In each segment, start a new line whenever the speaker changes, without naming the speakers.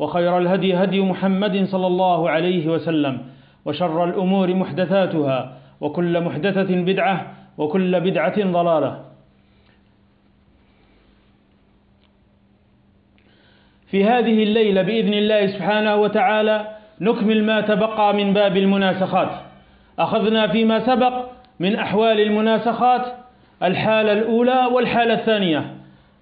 وخير الهدي هدي محمد صلى الله عليه وسلم وشر الأمور محدثاتها وكل محدثة بدعة وكل بدعة ضلالة. في هذه الليلة بإذن الله سبحانه وتعالى نكمل ما تبقى من باب المناسخات. أخذنا فيما سبق من أحوال المناسخات الحالة الأولى والحالة الثانية.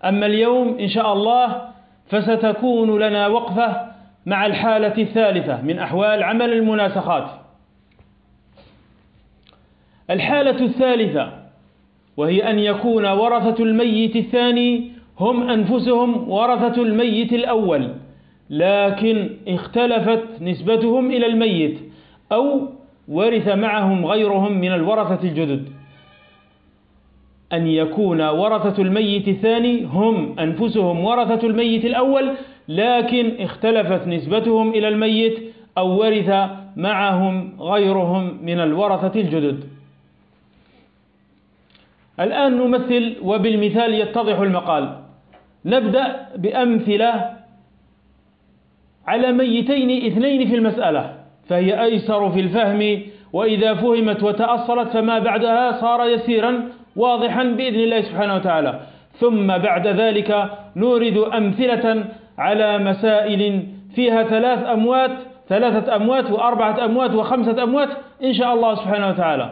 أما اليوم إن شاء الله فستكون لنا وقفة مع الحالة الثالثة من أحوال عمل المناسخات. الحالة الثالثة وهي أن يكون ورثة الميت الثاني هم أنفسهم ورثة الميت الأول لكن اختلفت نسبتهم إلى الميت أو ورث معهم غيرهم من الورثة الجدد. أن يكون ورثة الميت الثاني هم أنفسهم ورثة الميت الأول لكن اختلفت نسبتهم إلى الميت أو ورث معهم غيرهم من الورثة الجدد. الآن نمثل وبالمثال يتضح المقال. نبدأ بأمثلة على ميتين اثنين في المسألة فهي أيسر في الفهم وإذا فهمت وتأصلت فما بعدها صار يسيرا واضحا بإذن الله سبحانه وتعالى. ثم بعد ذلك نورد أمثلة على مسائل فيها ثلاث أموات ثلاثة أموات وأربعة أموات وخمسة أموات إن شاء الله سبحانه وتعالى.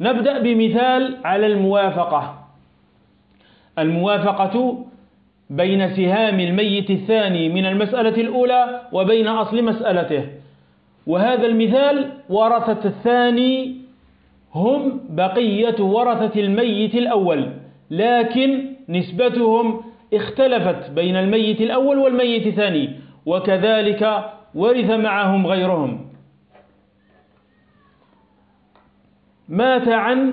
نبدأ بمثال على الموافقة. الموافقة بين سهام الميت الثاني من المسألة الأولى وبين أصل مسألته. وهذا المثال ورثة الثاني هم بقية ورثة الميت الأول لكن نسبتهم اختلفت بين الميت الأول والميت الثاني وكذلك ورث معهم غيرهم. مات عن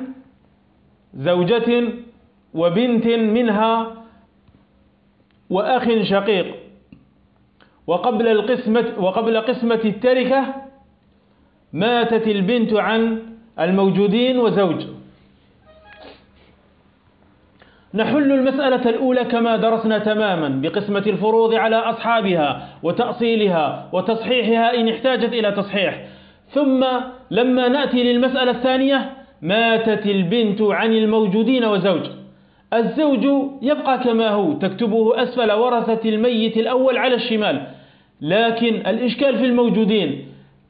زوجة وبنت منها وأخ شقيق. وقبل القسمة وقبل قسمة التركة ماتت البنت عن الموجودين وزوج. نحل المسألة الأولى كما درسنا تماما بقسمة الفروض على أصحابها وتأصيلها وتصحيحها إن احتاجت إلى تصحيح. ثم لما نأتي للمسألة الثانية ماتت البنت عن الموجودين وزوج. الزوج يبقى كما هو تكتبه أسفل ورثة الميت الأول على الشمال. لكن الإشكال في الموجودين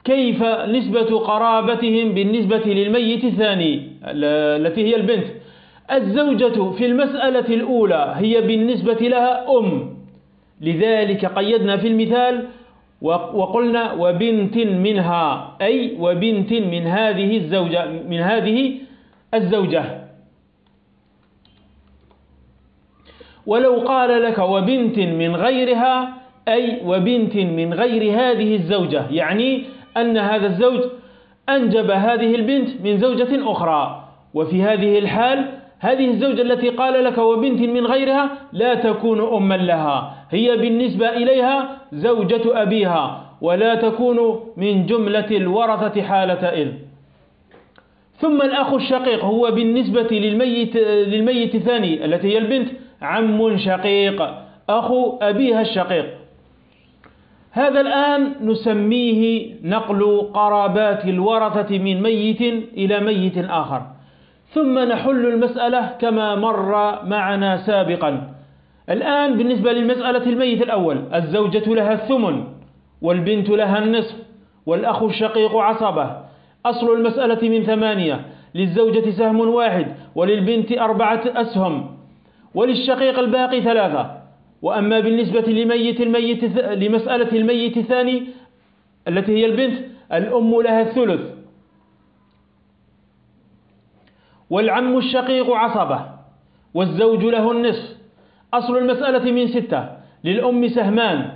كيف نسبة قرابتهم بالنسبة للميت الثاني؟ التي هي البنت. الزوجة في المسألة الأولى هي بالنسبة لها أم. لذلك قيدنا في المثال وقلنا وبنت منها أي وبنت من هذه الزوجة من هذه الزوجة. ولو قال لك وبنت من غيرها أي وبنت من غير هذه الزوجة يعني أن هذا الزوج أنجب هذه البنت من زوجة أخرى. وفي هذه الحال هذه الزوجة التي قال لك وبنت من غيرها لا تكون أما لها. هي بالنسبة إليها زوجة أبيها ولا تكون من جملة الورثة حالة إذ. ثم الأخ الشقيق هو بالنسبة للميت, للميت الثاني التي هي البنت عم شقيق أخو أبيها الشقيق. هذا الآن نسميه نقل قرابات الورثة من ميت إلى ميت آخر. ثم نحل المسألة كما مر معنا سابقا. الآن بالنسبة للمسألة الميت الأول الزوجة لها الثمن والبنت لها النصف والأخ الشقيق عصبة. أصل المسألة من ثمانية للزوجة سهم واحد وللبنت أربعة أسهم وللشقيق الباقي ثلاثة. وأما بالنسبة لميت الميت لمسألة الميت الثاني التي هي البنت الأم لها الثلث. والعم الشقيق عصبة والزوج له النصف. أصل المسألة من ستة للأم سهمان.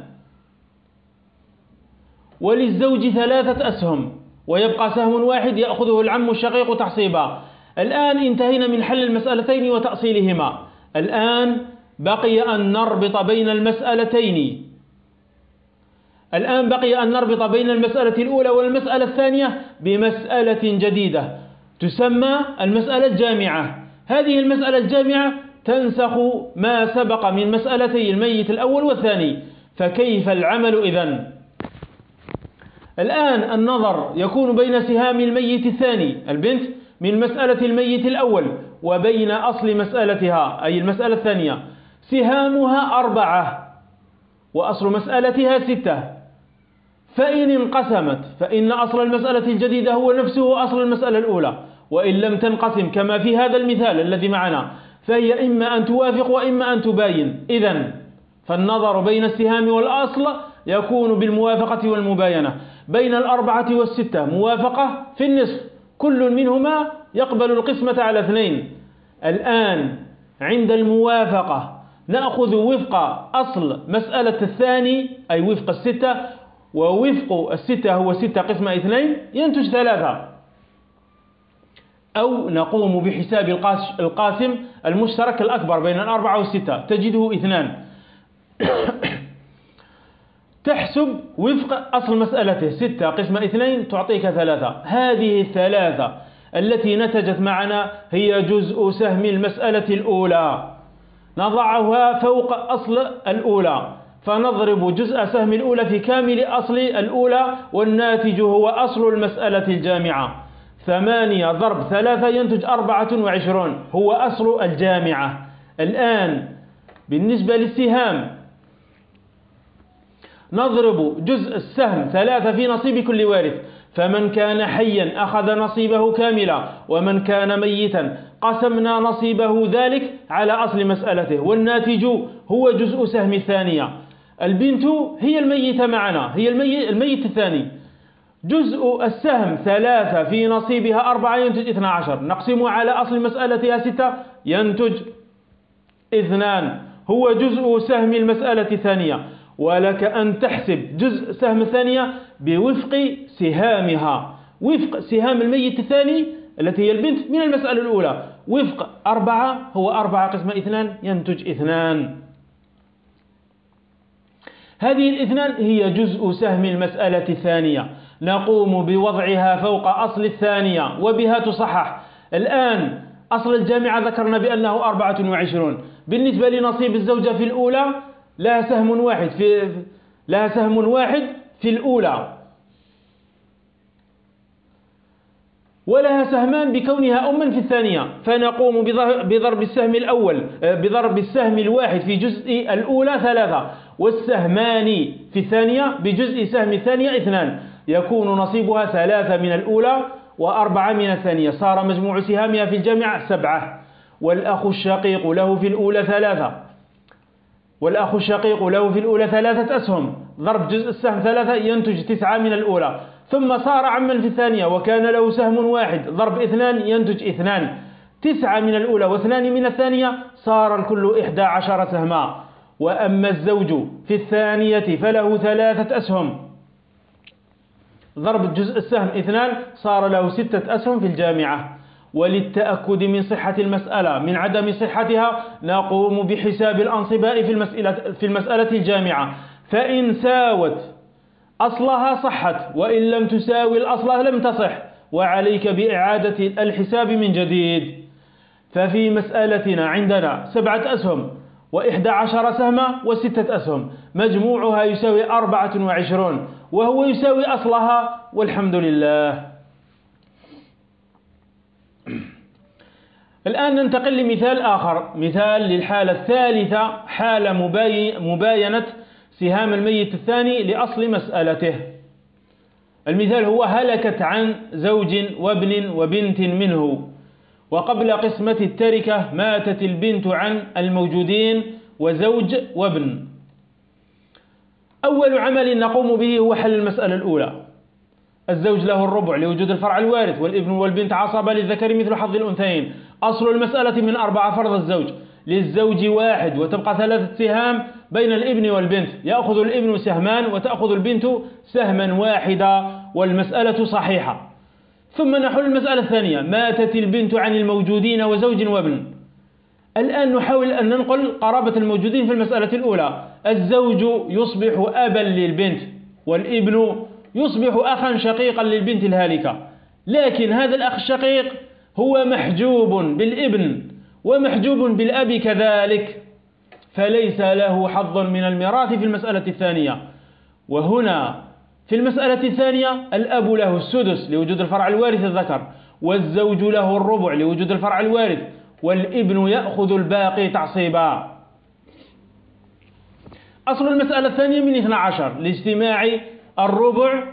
وللزوج ثلاثة أسهم ويبقى سهم واحد يأخذه العم الشقيق تحصيبا. الآن انتهينا من حل المسألتين وتأصيلهما. الآن بقي أن نربط بين المسألتين. الآن بقي أن نربط بين المسألة الأولى والمسألة الثانية بمسألة جديدة تسمى المسألة الجامعة. هذه المسألة الجامعة تنسخ ما سبق من مسألتي الميت الأول والثاني فكيف العمل إذن؟ الآن النظر يكون بين سهام الميت الثاني البنت من مسألة الميت الأول وبين أصل مسألتها أي المسألة الثانية. سهامها أربعة وأصل مسألتها ستة. فإن انقسمت فإن أصل المسألة الجديدة هو نفسه أصل المسألة الأولى. وإن لم تنقسم كما في هذا المثال الذي معنا فهي إما أن توافق وإما أن تباين. إذا فالنظر بين السهام والأصل يكون بالموافقة والمباينة. بين الأربعة والستة موافقة في النصف. كل منهما يقبل القسمة على اثنين. الآن عند الموافقة نأخذ وفق أصل مسألة الثاني أي وفق الستة ووفق الستة هو ستة قسمة اثنين ينتج ثلاثة. أو نقوم بحساب القاسم المشترك الأكبر بين الأربعة والستة تجده اثنان. تحسب وفق أصل مسألته ستة قسمة اثنين تعطيك ثلاثة. هذه الثلاثة التي نتجت معنا هي جزء سهم المسألة الأولى. نضعها فوق أصل الأولى فنضرب جزء سهم الأولى في كامل أصل الأولى والناتج هو أصل المسألة الجامعة. ثمانية ضرب ثلاثة ينتج أربعة وعشرون هو أصل الجامعة. الآن بالنسبة للسهام نضرب جزء السهم ثلاثة في نصيب كل وارث. فمن كان حيا أخذ نصيبه كاملا ومن كان ميتا قسمنا نصيبه ذلك على أصل مسألته والناتج هو جزء سهم الثانية. البنت هي الميتة معنا هي الميت, الميت الثاني. جزء السهم ثلاثة في نصيبها أربعة ينتج اثنى عشر. نقسم على أصل مسألتها ستة ينتج اثنان. هو جزء سهم المسألة الثانية. ولك أن تحسب جزء سهم الثانية بوفق سهامها. وفق سهام الميت الثاني التي هي البنت من المسألة الأولى. وفق أربعة هو أربعة قسمة اثنان ينتج اثنان. هذه الاثنان هي جزء سهم المسألة الثانية. نقوم بوضعها فوق أصل الثانية وبها تصحح. الآن أصل الجامعة ذكرنا بأنه أربعة وعشرون. بالنسبة لنصيب الزوجة في الأولى لها سهم واحد في لها سهم واحد في الأولى. ولها سهمان بكونها أما في الثانية. فنقوم بضرب السهم الأول بضرب السهم الواحد في جزء الأولى ثلاثة والسهمان في الثانية بجزء سهم الثانية اثنان. يكون نصيبها ثلاثة من الأولى وأربعة من الثانية. صار مجموع سهامها في الجامعة سبعة. والأخ الشقيق له في الأولى ثلاثة. والأخ الشقيق له في الأولى ثلاثة أسهم. ضرب جزء السهم ثلاثة ينتج تسعة من الأولى. ثم صار عما في الثانية وكان له سهم واحد ضرب اثنان ينتج اثنان. تسعة من الأولى واثنان من الثانية صار الكل إحدى عشر سهما. وأما الزوج في الثانية فله ثلاثة أسهم. ضرب الجزء السهم اثنان صار له ستة أسهم في الجامعة. وللتأكد من صحة المسألة من عدم صحتها نقوم بحساب الأنصباء في المسألة, في المسألة الجامعة. فإن ساوت أصلها صحت وإن لم تساوي الأصل لم تصح وعليك بإعادة الحساب من جديد. ففي مسألتنا عندنا سبعة أسهم وإحدى عشر سهمة وستة أسهم مجموعها يساوي أربعة وعشرون وهو يساوي أصلها والحمد لله. الآن ننتقل لمثال آخر مثال للحالة الثالثة حالة مباينة سهام الميت الثاني لأصل مسألته. المثال هو هلكت عن زوج وابن وبنت منه وقبل قسمة التركة ماتت البنت عن الموجودين وزوج وابن. أول عمل نقوم به هو حل المسألة الأولى. الزوج له الربع لوجود الفرع الوارث والابن والبنت عصبة للذكر مثل حظ الأنثيين. أصل المسألة من أربعة فرض الزوج. للزوج واحد وتبقى ثلاثة سهام بين الابن والبنت. يأخذ الابن سهمان وتأخذ البنت سهما واحدا والمسألة صحيحة. ثم نحل المسألة الثانية. ماتت البنت عن الموجودين وزوج وابن. الآن نحاول أن ننقل قرابة الموجودين في المسألة الأولى. الزوج يصبح أبا للبنت والابن يصبح أخا شقيقا للبنت الهالكة. لكن هذا الأخ الشقيق هو محجوب بالابن. ومحجوب بالأب كذلك فليس له حظ من الميراث في المسألة الثانية. وهنا في المسألة الثانية الأب له السدس لوجود الفرع الوارث الذكر والزوج له الربع لوجود الفرع الوارث والابن يأخذ الباقي تعصيبا. أصل المسألة الثانية من 12 لاجتماع الربع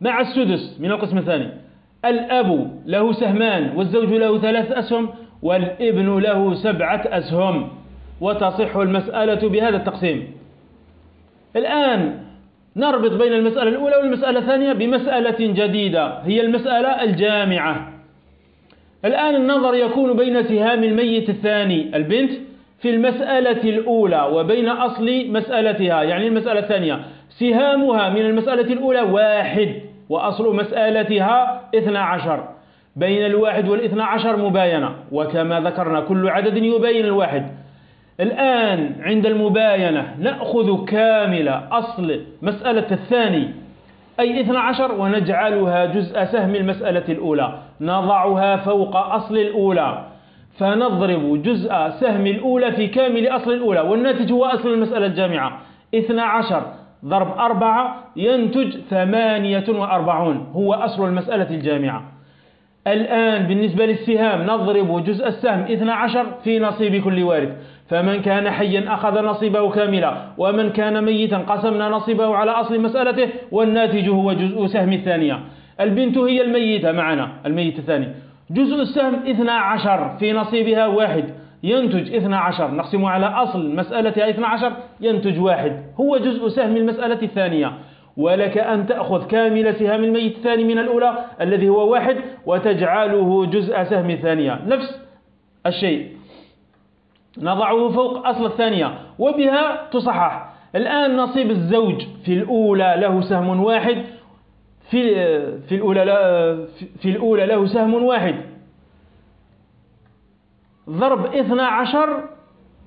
مع السدس من القسم الثاني. الأب له سهمان والزوج له ثلاث أسهم والابن له سبعة أسهم وتصح المسألة بهذا التقسيم. الآن نربط بين المسألة الأولى والمسألة الثانية بمسألة جديدة هي المسألة الجامعة. الآن النظر يكون بين سهام الميت الثاني البنت في المسألة الأولى وبين أصل مسألتها يعني المسألة الثانية. سهامها من المسألة الأولى واحد وأصل مسألتها اثنى عشر. بين الواحد والاثنى عشر مباينة وكما ذكرنا كل عدد يبين الواحد. الآن عند المباينة نأخذ كامل أصل مسألة الثاني أي 12 ونجعلها جزء سهم المسألة الأولى. نضعها فوق أصل الأولى فنضرب جزء سهم الأولى في كامل أصل الأولى والناتج هو أصل المسألة الجامعة. 12 ضرب أربعة ينتج ثمانية وأربعون هو أصل المسألة الجامعة. الآن بالنسبة للسهام نضرب جزء السهم 12 في نصيب كل وارث فمن كان حيا أخذ نصيبه كاملا ومن كان ميتا قسمنا نصيبه على أصل مسألته والناتج هو جزء سهم الثانية. البنت هي الميتة معنا الميت الثاني. جزء السهم 12 في نصيبها واحد. ينتج 12 نقسم على أصل مسألتها 12 ينتج واحد. هو جزء سهم المسألة الثانية. ولك أن تأخذ كامل سهام الميت الثاني من الأولى الذي هو واحد وتجعله جزء سهم الثانية. نفس الشيء. نضعه فوق أصل الثانية وبها تصحح. الآن نصيب الزوج في الأولى له سهم واحد في في الأولى في الأولى له سهم واحد. ضرب 12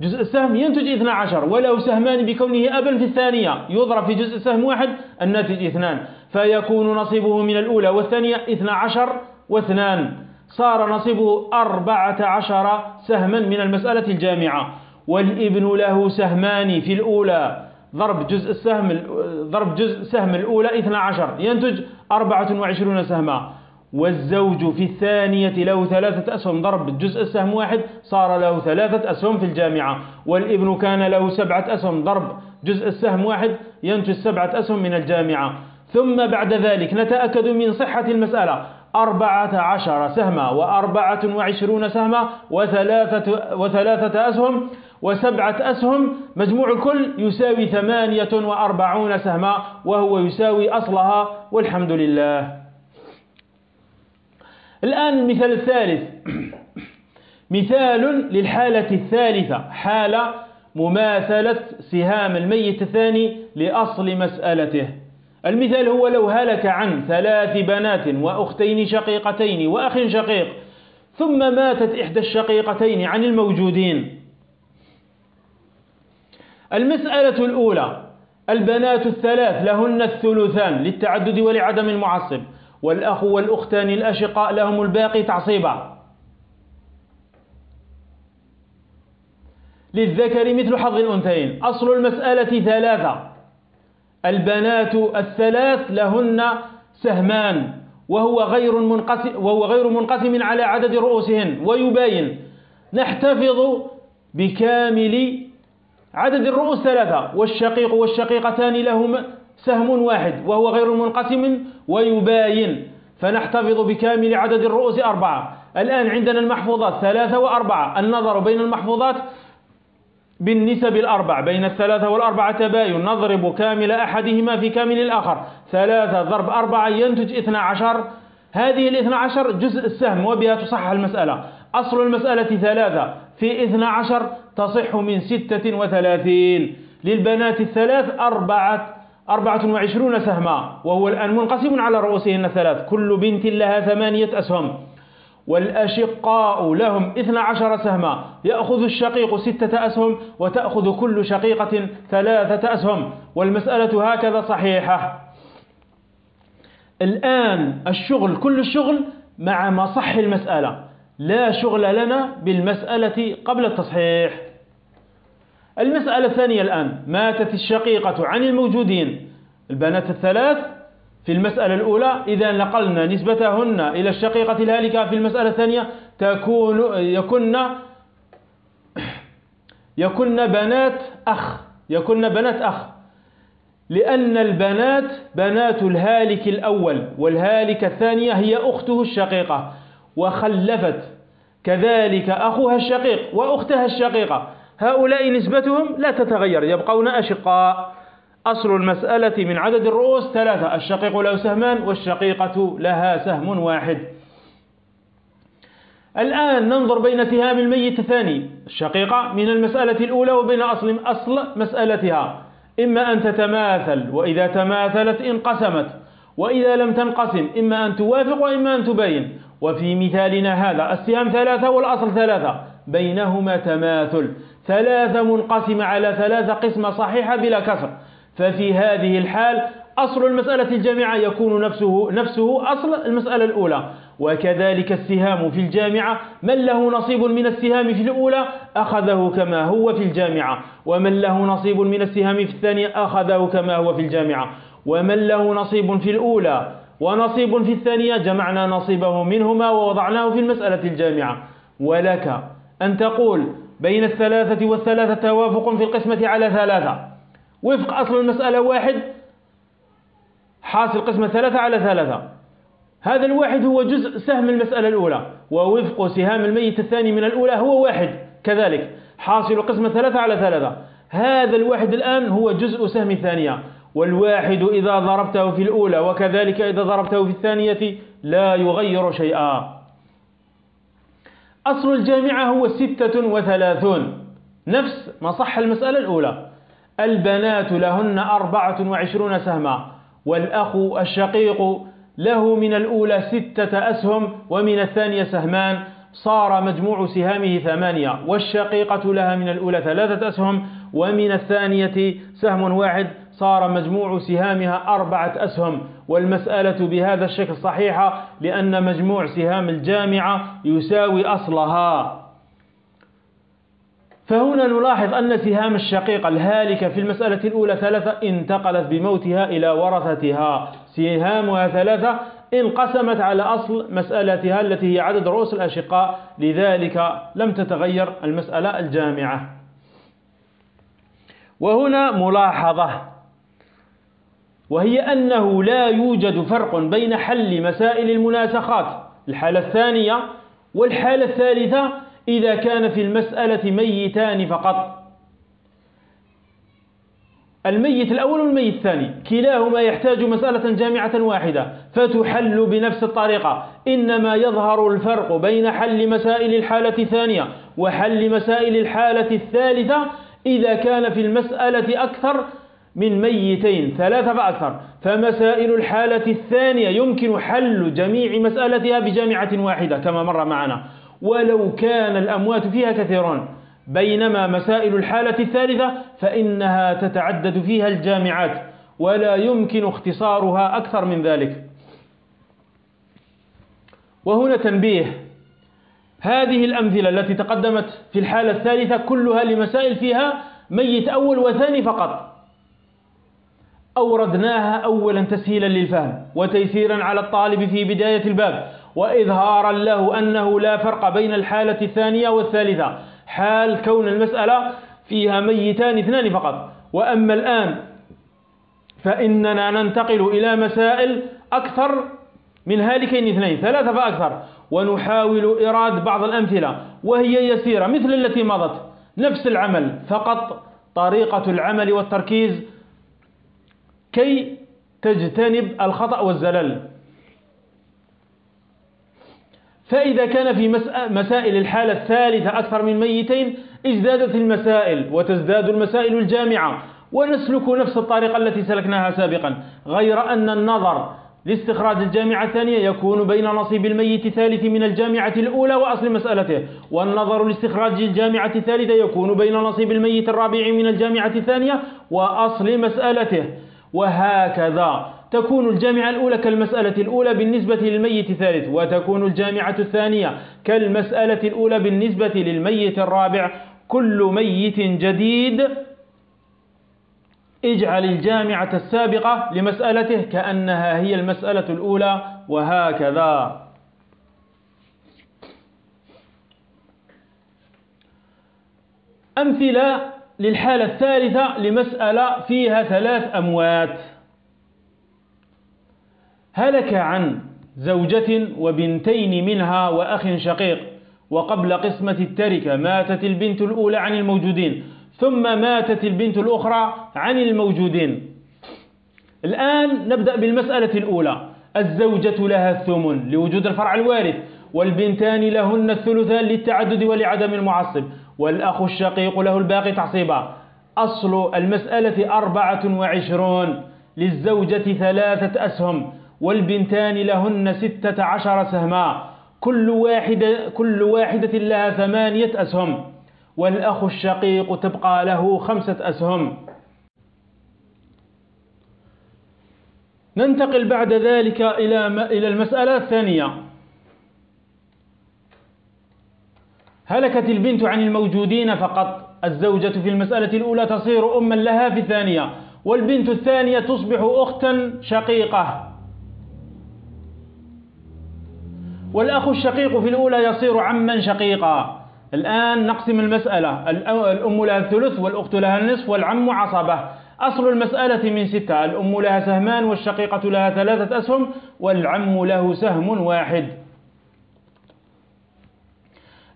جزء السهم ينتج 12 وله سهمان بكونه أبا في الثانية. يضرب في جزء سهم واحد الناتج اثنان. فيكون نصيبه من الأولى والثانية 12 واثنان. صار نصيبه أربعة عشر سهما من المسألة الجامعة. والابن له سهمان في الأولى. ضرب جزء السهم ضرب جزء سهم الأولى 12 ينتج 24 سهما. والزوج في الثانية له ثلاثة أسهم ضرب جزء السهم واحد صار له ثلاثة أسهم في الجامعة. والابن كان له سبعة أسهم ضرب جزء السهم واحد ينتج سبعة أسهم من الجامعة. ثم بعد ذلك نتأكد من صحة المسألة. أربعة عشر سهما وأربعة وعشرون سهما وثلاثة, وثلاثة أسهم وسبعة أسهم. مجموع الكل يساوي ثمانية وأربعون سهما وهو يساوي أصلها والحمد لله. الآن المثال الثالث. مثال للحالة الثالثة. حالة مماثلة سهام الميت الثاني لأصل مسألته. المثال هو لو هلك عن ثلاث بنات وأختين شقيقتين وأخ شقيق ثم ماتت إحدى الشقيقتين عن الموجودين. المسألة الأولى البنات الثلاث لهن الثلثان للتعدد ولعدم المعصب. والأخ والأختان الأشقاء لهم الباقي تعصيبا. للذكر مثل حظ الأنثيين. أصل المسألة ثلاثة. البنات الثلاث لهن سهمان وهو غير منقسم وهو غير منقسم على عدد رؤوسهن. ويباين نحتفظ بكامل عدد الرؤوس ثلاثة والشقيق والشقيقتان لهما سهم واحد وهو غير منقسم ويباين. فنحتفظ بكامل عدد الرؤوس أربعة. الآن عندنا المحفوظات ثلاثة وأربعة. النظر بين المحفوظات بالنسب الأربع. بين الثلاثة والأربعة تباين. نضرب كامل أحدهما في كامل الآخر. ثلاثة ضرب أربعة ينتج اثنى عشر. هذه الاثنى عشر جزء السهم وبها تصحح المسألة. أصل المسألة ثلاثة. في اثنى عشر تصح من ستة وثلاثين. للبنات الثلاث أربعة أربعة وعشرون سهما وهو الآن منقسم على رؤوسهن الثلاث كل بنت لها ثمانية أسهم. والأشقاء لهم اثنى عشر سهما. يأخذ الشقيق ستة أسهم وتأخذ كل شقيقة ثلاثة أسهم. والمسألة هكذا صحيحة. الآن الشغل كل الشغل مع مصح المسألة. لا شغل لنا بالمسألة قبل التصحيح. المسألة الثانية الآن. ماتت الشقيقة عن الموجودين. البنات الثلاث في المسألة الأولى إذا نقلنا نسبتهن إلى الشقيقة الهالكة في المسألة الثانية تكون يكن يكن بنات أخ. يكن بنات أخ. لأن البنات بنات الهالك الأول والهالك الثانية هي أخته الشقيقة وخلفت. كذلك أخوها الشقيق وأختها الشقيقة. هؤلاء نسبتهم لا تتغير يبقون أشقاء. أصل المسألة من عدد الرؤوس ثلاثة الشقيق له سهمان والشقيقة لها سهم واحد. الآن ننظر بين سهام الميت الثاني الشقيقة من المسألة الأولى وبين أصل, أصل مسألتها. إما أن تتماثل وإذا تماثلت انقسمت وإذا لم تنقسم إما أن توافق وإما أن تبين وفي مثالنا هذا السهام ثلاثة والأصل ثلاثة بينهما تماثل. ثلاثة منقسمة على ثلاثة قسمة صحيحة بلا كسر. ففي هذه الحال أصل المسألة الجامعة يكون نفسه, نفسه أصل المسألة الأولى. وكذلك السهام في الجامعة. من له نصيب من السهام في الأولى أخذه كما هو في الجامعة. ومن له نصيب من السهام في الثانية أخذه كما هو في الجامعة. ومن له نصيب في الأولى ونصيب في الثانية جمعنا نصيبه منهما ووضعناه في المسألة الجامعة. ولك أن تقول بين الثلاثة والثلاثة توافق في القسمة على ثلاثة. وفق أصل المسألة واحد حاصل قسمة ثلاثة على ثلاثة. هذا الواحد هو جزء سهم المسألة الأولى ووفق سهام الميت الثاني من الأولى هو واحد كذلك حاصل قسمة ثلاثة على ثلاثة. هذا الواحد الآن هو جزء سهم الثانية. والواحد إذا ضربته في الأولى وكذلك إذا ضربته في الثانية لا يغير شيئا. أصل الجامعة هو ستة وثلاثون. نفس ما صح المسألة الأولى. البنات لهن أربعة وعشرون سهما والأخ الشقيق له من الأولى ستة أسهم ومن الثانية سهمان. صار مجموع سهامه ثمانية والشقيقة لها من الأولى ثلاثة أسهم ومن الثانية سهم واحد. صار مجموع سهامها أربعة أسهم والمسألة بهذا الشكل صحيحة لأن مجموع سهام الجامعة يساوي أصلها. فهنا نلاحظ أن سهام الشقيقة الهالكة في المسألة الأولى ثلاثة انتقلت بموتها إلى ورثتها. سهامها ثلاثة انقسمت على أصل مسألتها التي هي عدد رؤوس الأشقاء لذلك لم تتغير المسألة الجامعة. وهنا ملاحظة. وهي أنه لا يوجد فرق بين حل مسائل المناسخات الحالة الثانية والحالة الثالثة إذا كان في المسألة ميتان فقط. الميت الأول والميت الثاني كلاهما يحتاج مسألة جامعة واحدة فتحل بنفس الطريقة. إنما يظهر الفرق بين حل مسائل الحالة الثانية وحل مسائل الحالة الثالثة إذا كان في المسألة أكثر من ميتين ثلاثة فأكثر. فمسائل الحالة الثانية يمكن حل جميع مسألتها بجامعة واحدة كما مر معنا. ولو كان الأموات فيها كثيرون بينما مسائل الحالة الثالثة فإنها تتعدد فيها الجامعات ولا يمكن اختصارها أكثر من ذلك. وهنا تنبيه. هذه الأمثلة التي تقدمت في الحالة الثالثة كلها لمسائل فيها ميت أول وثاني فقط. أوردناها أولا تسهيلا للفهم وتيسيرا على الطالب في بداية الباب وإظهارا له أنه لا فرق بين الحالة الثانية والثالثة حال كون المسألة فيها ميتان اثنان فقط. وأما الآن فإننا ننتقل إلى مسائل أكثر من هالكين اثنين ثلاثة فأكثر ونحاول إراد بعض الأمثلة وهي يسيرة مثل التي مضت نفس العمل فقط طريقة العمل والتركيز كي تجتنب الخطأ والزلل. فإذا كان في مسائل الحالة الثالثة أكثر من ميتين ازدادت المسائل وتزداد المسائل الجامعة. ونسلك نفس الطريقة التي سلكناها سابقا غير أن النظر لاستخراج الجامعة الثانية يكون بين نصيب الميت الثالث من الجامعة الأولى وأصل مسألته والنظر لاستخراج الجامعة الثالثة يكون بين نصيب الميت الرابع من الجامعة الثانية وأصل مسألته. وهكذا. تكون الجامعة الأولى كالمسألة الأولى بالنسبة للميت الثالث وتكون الجامعة الثانية كالمسألة الأولى بالنسبة للميت الرابع. كل ميت جديد اجعل الجامعة السابقة لمسألته كأنها هي المسألة الأولى وهكذا. أمثلة للحالة الثالثة لمسألة فيها ثلاث أموات. هلك عن زوجة وبنتين منها وأخ شقيق وقبل قسمة التركة ماتت البنت الأولى عن الموجودين ثم ماتت البنت الأخرى عن الموجودين. الآن نبدأ بالمسألة الأولى. الزوجة لها الثمن لوجود الفرع الوارث والبنتان لهن الثلثان للتعدد ولعدم المعصب. والأخ الشقيق له الباقي تعصيبا. أصل المسألة أربعة وعشرون للزوجة ثلاثة أسهم والبنتان لهن ستة عشر سهما. كل واحدة, كل واحدة لها ثمانية أسهم والأخ الشقيق تبقى له خمسة أسهم. ننتقل بعد ذلك إلى إلى المسألة الثانية. هلكت البنت عن الموجودين فقط. الزوجة في المسألة الأولى تصير أما لها في الثانية والبنت الثانية تصبح أختا شقيقة. والأخ الشقيق في الأولى يصير عما شقيقا. الآن نقسم المسألة الأم لها الثلث والأخت لها النصف والعم عصبة. أصل المسألة من ستة الأم لها سهمان والشقيقة لها ثلاثة أسهم والعم له سهم واحد.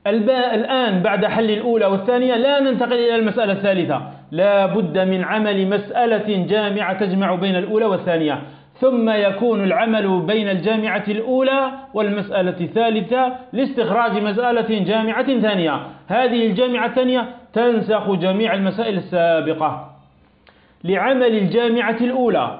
الآن بعد حل الأولى والثانية لا ننتقل إلى المسألة الثالثة. لا بد من عمل مسألة جامعة تجمع بين الأولى والثانية. ثم يكون العمل بين الجامعة الأولى والمسألة الثالثة لاستخراج مسألة جامعة ثانية. هذه الجامعة الثانية تنسخ جميع المسائل السابقة. لعمل الجامعة الأولى.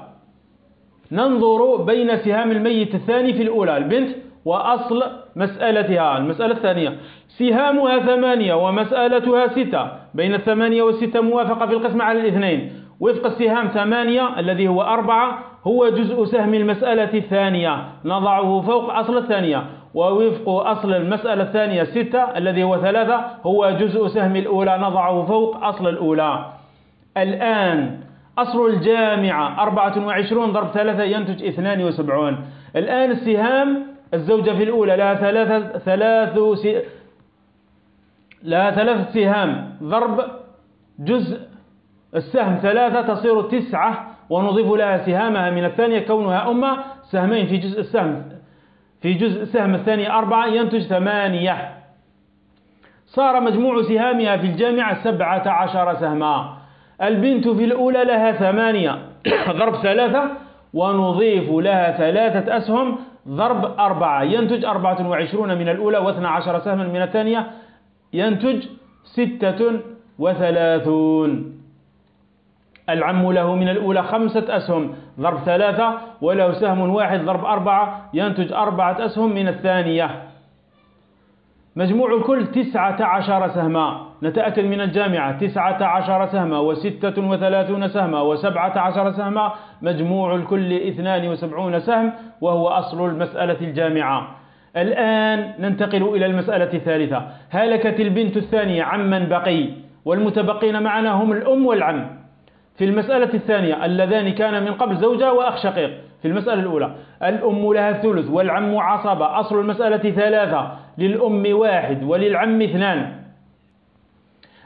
ننظر بين سهام الميت الثاني في الأولى. البنت وأصل مسألتها المسألة الثانية سهامها ثمانية ومسألتها ستة بين الثمانية والستة موافقة في القسم على الاثنين. وفق السهام ثمانية الذي هو أربعة هو جزء سهم المسألة الثانية نضعه فوق أصل الثانية. ووفق أصل المسألة الثانية ستة الذي هو ثلاثة هو جزء سهم الأولى نضعه فوق أصل الأولى. الآن أصل الجامعة أربعة وعشرون ضرب ثلاثة ينتج اثنان وسبعون. الآن السهام الزوجة في الأولى لها ثلاثة ثلاث لها ثلاث سهام ضرب جزء السهم ثلاثة تصير تسعة ونضيف لها سهامها. من الثانية كونها أمة سهمين في جزء السهم في جزء السهم الثاني أربعة ينتج ثمانية. صار مجموع سهامها في الجامعة سبعة عشر سهما. البنت في الأولى لها ثمانية ضرب ثلاثة ونضيف لها ثلاثة أسهم ضرب أربعة. ينتج أربعة وعشرون من الأولى واثنى عشر سهما من الثانية. ينتج ستة وثلاثون. العم له من الأولى خمسة أسهم ضرب ثلاثة. وله سهم واحد ضرب أربعة. ينتج أربعة أسهم من الثانية. مجموع الكل تسعة عشر سهما. نتأكد من الجامعة. تسعة عشر سهما وستة وثلاثون سهما وسبعة عشر سهما مجموع الكل اثنان وسبعون سهم وهو أصل المسألة الجامعة. الآن ننتقل إلى المسألة الثالثة. هلكت البنت الثانية عمن بقي والمتبقين معنا هم الأم والعم. في المسألة الثانية اللذان كان من قبل زوجة وأخ شقيق. في المسألة الأولى الأم لها الثلث والعم عصبة. أصل المسألة ثلاثة للأم واحد وللعم اثنان.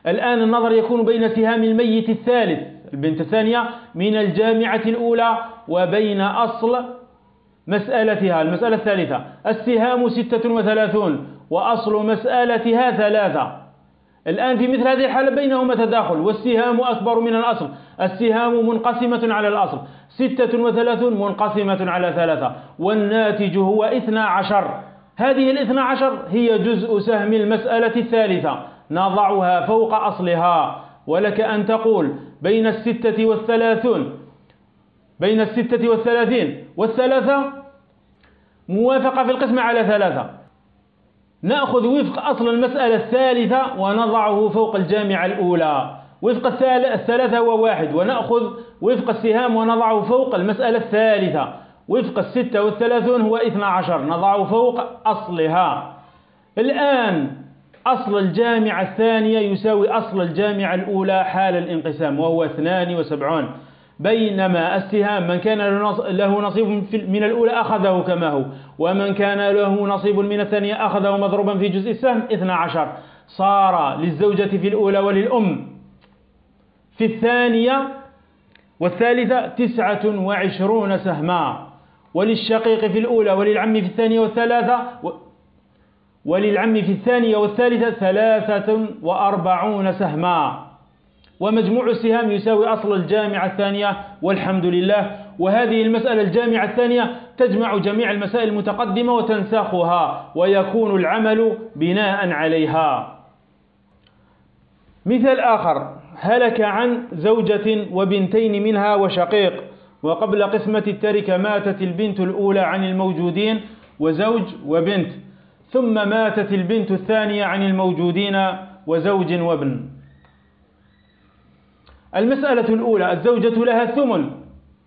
الآن النظر يكون بين سهام الميت الثالث البنت الثانية من الجامعة الأولى وبين أصل مسألتها المسألة الثالثة. السهام ستة وثلاثون وأصل مسألتها ثلاثة. الآن في مثل هذه الحالة بينهما تداخل والسهام أكبر من الأصل. السهام منقسمة على الأصل ستة وثلاثون منقسمة على ثلاثة والناتج هو إثنى عشر. هذه الاثنى عشر هي جزء سهم المسألة الثالثة. نضعها فوق أصلها. ولك أن تقول بين الستة والثلاثون. بين الستة والثلاثين. والثلاثة موافقة في القسمة على ثلاثة. نأخذ وفق أصل المسألة الثالثة ونضعه فوق الجامعة الأولى. وفق الثلاثة هو واحد. ونأخذ وفق السهام ونضعه فوق المسألة الثالثة. وفق الستة والثلاثون هو اثنى عشر. نضعه فوق أصلها. الآن أصل الجامعة الثانية يساوي أصل الجامعة الأولى حال الانقسام وهو اثنان وسبعون. بينما السهام من كان له نصيب من الأولى أخذه كما هو ومن كان له نصيب من الثانية أخذه مضروبا في جزء السهم اثنى عشر. صار للزوجة في الأولى وللأم. في الثانية والثالثة تسعة وعشرون سهما. وللشقيق في الأولى وللعم في الثانية والثلاثة وللعم في الثانية والثالثة ثلاثة وأربعون سهما. ومجموع السهام يساوي أصل الجامعة الثانية والحمد لله. وهذه المسألة الجامعة الثانية تجمع جميع المسائل المتقدمة وتنسخها ويكون العمل بناء عليها. مثال آخر هلك عن زوجة وبنتين منها وشقيق وقبل قسمة التركة ماتت البنت الأولى عن الموجودين وزوج وبنت. ثم ماتت البنت الثانية عن الموجودين وزوج وابن. المسألة الأولى الزوجة لها الثمن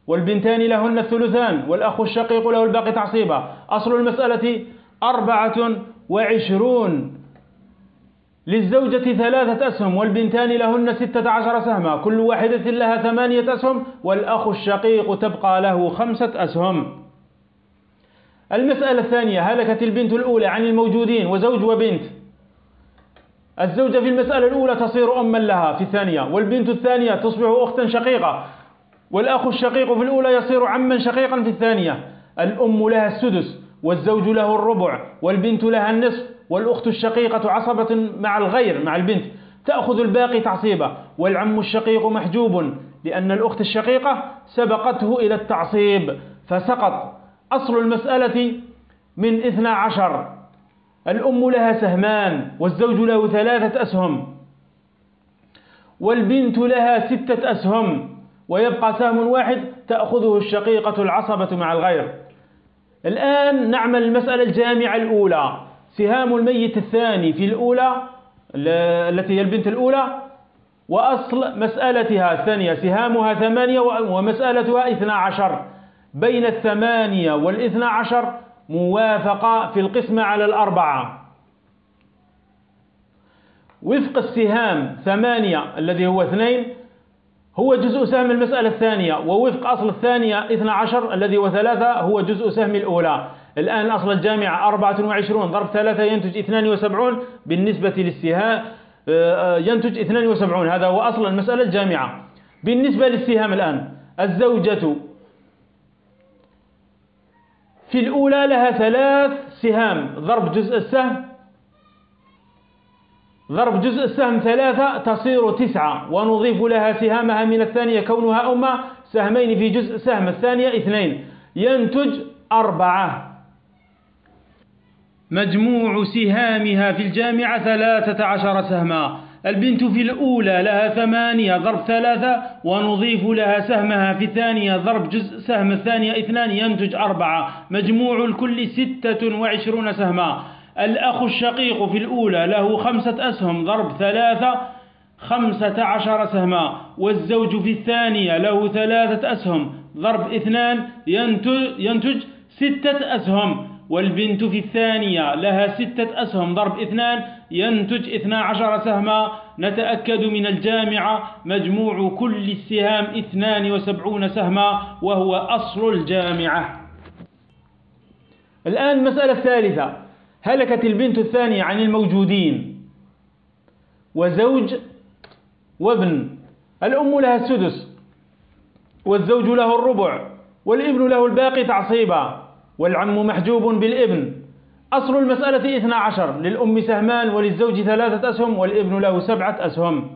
والبنتان لهن الثلثان والأخ الشقيق له الباقي تعصيبا. أصل المسألة أربعة وعشرون. للزوجة ثلاثة أسهم والبنتان لهن ستة عشر سهما. كل واحدة لها ثمانية أسهم والأخ الشقيق تبقى له خمسة أسهم. المسألة الثانية هلكت البنت الأولى عن الموجودين وزوج وبنت. الزوجة في المسألة الأولى تصير أما لها في الثانية والبنت الثانية تصبح أختا شقيقة والأخ الشقيق في الأولى يصير عما شقيقا في الثانية. الأم لها السدس والزوج له الربع والبنت لها النصف والأخت الشقيقة عصبة مع الغير مع البنت. تأخذ الباقي تعصيبا والعم الشقيق محجوب لأن الأخت الشقيقة سبقته إلى التعصيب فسقط. أصل المسألة من اثنى عشر. الأم لها سهمان والزوج له ثلاثة أسهم. والبنت لها ستة أسهم. ويبقى سهم واحد تأخذه الشقيقة العصبة مع الغير. الآن نعمل المسألة الجامعة الأولى. سهام الميت الثاني في الأولى التي هي البنت الأولى. وأصل مسألتها الثانية سهامها ثمانية ومسألتها اثنا عشر. بين الثمانية والإثنى عشر موافقة في القسمة على الأربعة. وفق السهام ثمانية الذي هو اثنين هو جزء سهم المسألة الثانية ووفق أصل الثانية إثنى عشر الذي هو ثلاثة هو جزء سهم الأولى. الآن أصل الجامعة 24 ضرب 3 ينتج 72 بالنسبة للسهام آه، ينتج 72 هذا هو أصل المسألة الجامعة. بالنسبة للسهام الآن الزوجة في الأولى لها ثلاث سهام. ضرب جزء السهم. ضرب جزء السهم ثلاثة تصير تسعة. ونضيف لها سهامها من الثانية كونها أمة. سهمين في جزء سهم الثانية اثنين. ينتج أربعة. مجموع سهامها في الجامعة ثلاثة عشر سهما. البنت في الأولى لها ثمانية ضرب ثلاثة ونضيف لها سهمها في الثانية ضرب جزء سهم الثانية اثنان ينتج أربعة. مجموع الكل ستة وعشرون سهما. الأخ الشقيق في الأولى له خمسة أسهم ضرب ثلاثة خمسة عشر سهما. والزوج في الثانية له ثلاثة أسهم ضرب اثنان ينتج ستة أسهم. والبنت في الثانية لها ستة أسهم ضرب اثنان ينتج اثنا عشر سهما. نتأكد من الجامعة مجموع كل السهام اثنان وسبعون سهما وهو أصل الجامعة. الآن المسألة الثالثة. هلكت البنت الثانية عن الموجودين. وزوج وابن. الأم لها السدس والزوج له الربع والابن له الباقي تعصيبا والعم محجوب بالابن. أصل المسألة اثنا عشر. للأم سهمان وللزوج ثلاثة أسهم والابن له سبعة أسهم.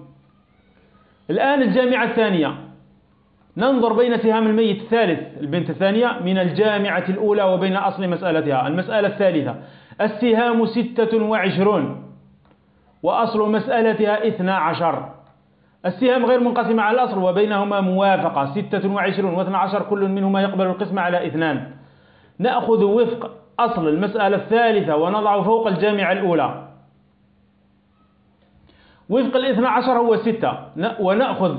الآن الجامعة الثانية. ننظر بين سهام الميت الثالث البنت الثانية من الجامعة الأولى وبين أصل مسألتها. المسألة الثالثة. السهام ستة وعشرون. وأصل مسألتها اثنا عشر. السهام غير منقسمة على الأصل وبينهما موافقة. ستة وعشرون واثنى عشر كل منهما يقبل القسمة على اثنان. نأخذ وفق أصل المسألة الثالثة ونضع فوق الجامعة الأولى. وفق الاثنى عشر هو ستة ونأخذ